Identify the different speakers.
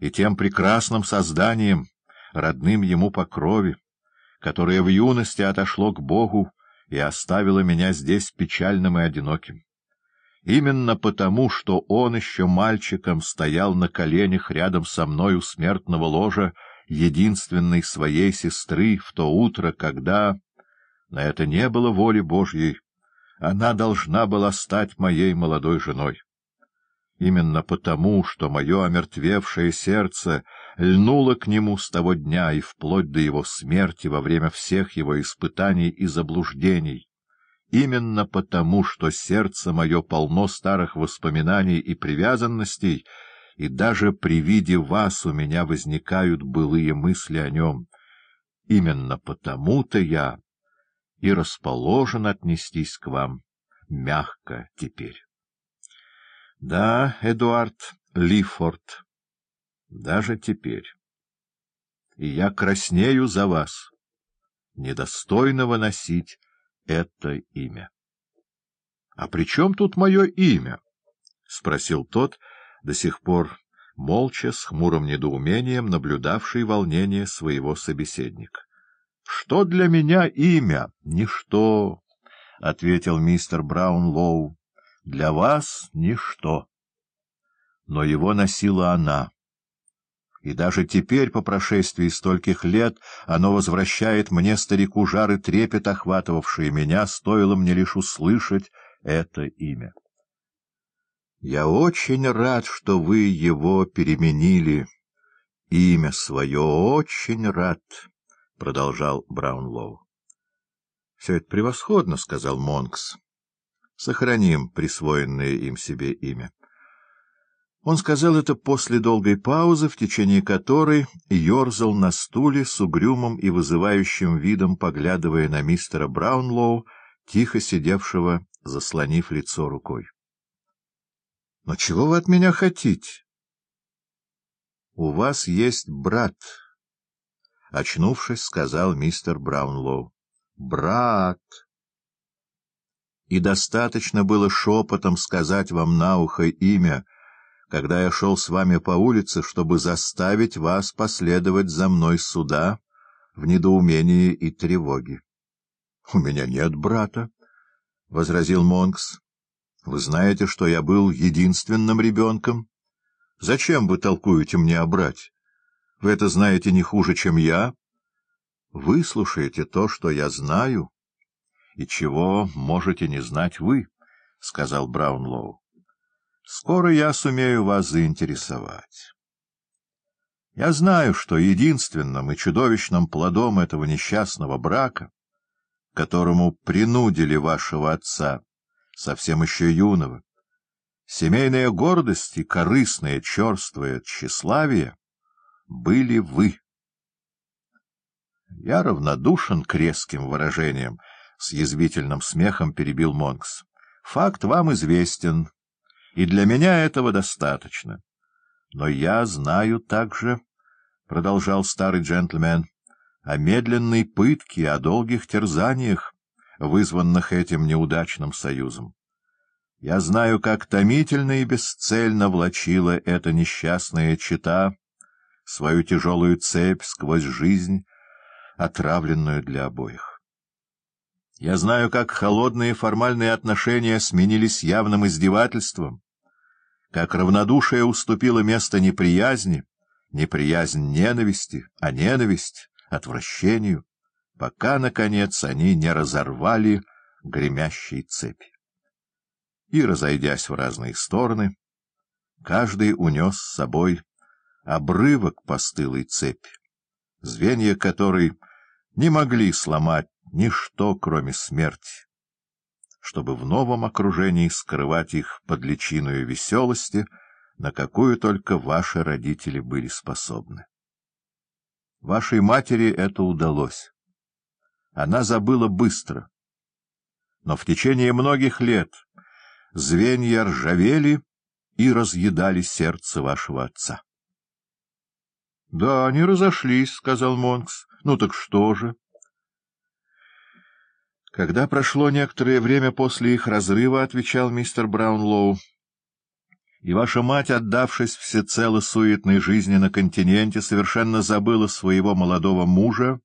Speaker 1: и тем прекрасным созданием, родным ему по крови, которое в юности отошло к Богу и оставило меня здесь печальным и одиноким. Именно потому, что он еще мальчиком стоял на коленях рядом со мной у смертного ложа единственной своей сестры в то утро, когда... На это не было воли Божьей. Она должна была стать моей молодой женой. Именно потому, что мое омертвевшее сердце льнуло к нему с того дня и вплоть до его смерти во время всех его испытаний и заблуждений, именно потому, что сердце мое полно старых воспоминаний и привязанностей, и даже при виде вас у меня возникают былые мысли о нем, именно потому-то я и расположен отнестись к вам мягко теперь. Да, Эдуард Лифорд, даже теперь. И я краснею за вас, недостойного носить это имя. — А при чем тут мое имя? — спросил тот, до сих пор молча, с хмурым недоумением, наблюдавший волнение своего собеседника. — Что для меня имя? — Ничто, — ответил мистер Браунлоу. — Для вас — ничто. Но его носила она. И даже теперь, по прошествии стольких лет, оно возвращает мне, старику, жар и трепет, охватывавшие меня, стоило мне лишь услышать это имя. Я очень рад, что вы его переменили. Имя свое очень рад, — продолжал Браунлоу. — Все это превосходно, — сказал Монкс. — Сохраним присвоенное им себе имя. Он сказал это после долгой паузы, в течение которой ерзал на стуле с угрюмым и вызывающим видом, поглядывая на мистера Браунлоу, тихо сидевшего, заслонив лицо рукой. — Но чего вы от меня хотите? — У вас есть брат, — очнувшись, сказал мистер Браунлоу. — Брат! И достаточно было шепотом сказать вам на ухо имя, когда я шел с вами по улице, чтобы заставить вас последовать за мной сюда в недоумении и тревоге. — У меня нет брата, — возразил Монкс. Вы знаете, что я был единственным ребенком. Зачем вы толкуете мне о брате? Вы это знаете не хуже, чем я. Выслушайте то, что я знаю, и чего можете не знать вы, — сказал Браунлоу. Скоро я сумею вас заинтересовать. Я знаю, что единственным и чудовищным плодом этого несчастного брака, которому принудили вашего отца, совсем еще юного. Семейная гордость и корыстное черствое тщеславие были вы. Я равнодушен к резким выражениям, — с язвительным смехом перебил Монкс. — Факт вам известен, и для меня этого достаточно. Но я знаю также, — продолжал старый джентльмен, — о медленной пытке, о долгих терзаниях, вызванных этим неудачным союзом. Я знаю, как томительно и бесцельно влачила эта несчастная чита свою тяжелую цепь сквозь жизнь, отравленную для обоих. Я знаю, как холодные формальные отношения сменились явным издевательством, как равнодушие уступило место неприязни, неприязнь ненависти, а ненависть — отвращению пока, наконец, они не разорвали гремящей цепи. И, разойдясь в разные стороны, каждый унес с собой обрывок постылой цепи, звенья которой не могли сломать ничто, кроме смерти, чтобы в новом окружении скрывать их под личиною веселости, на какую только ваши родители были способны. Вашей матери это удалось она забыла быстро. Но в течение многих лет звенья ржавели и разъедали сердце вашего отца. — Да, они разошлись, — сказал Монкс. — Ну так что же? Когда прошло некоторое время после их разрыва, — отвечал мистер Браунлоу, — и ваша мать, отдавшись всецело суетной жизни на континенте, совершенно забыла своего молодого мужа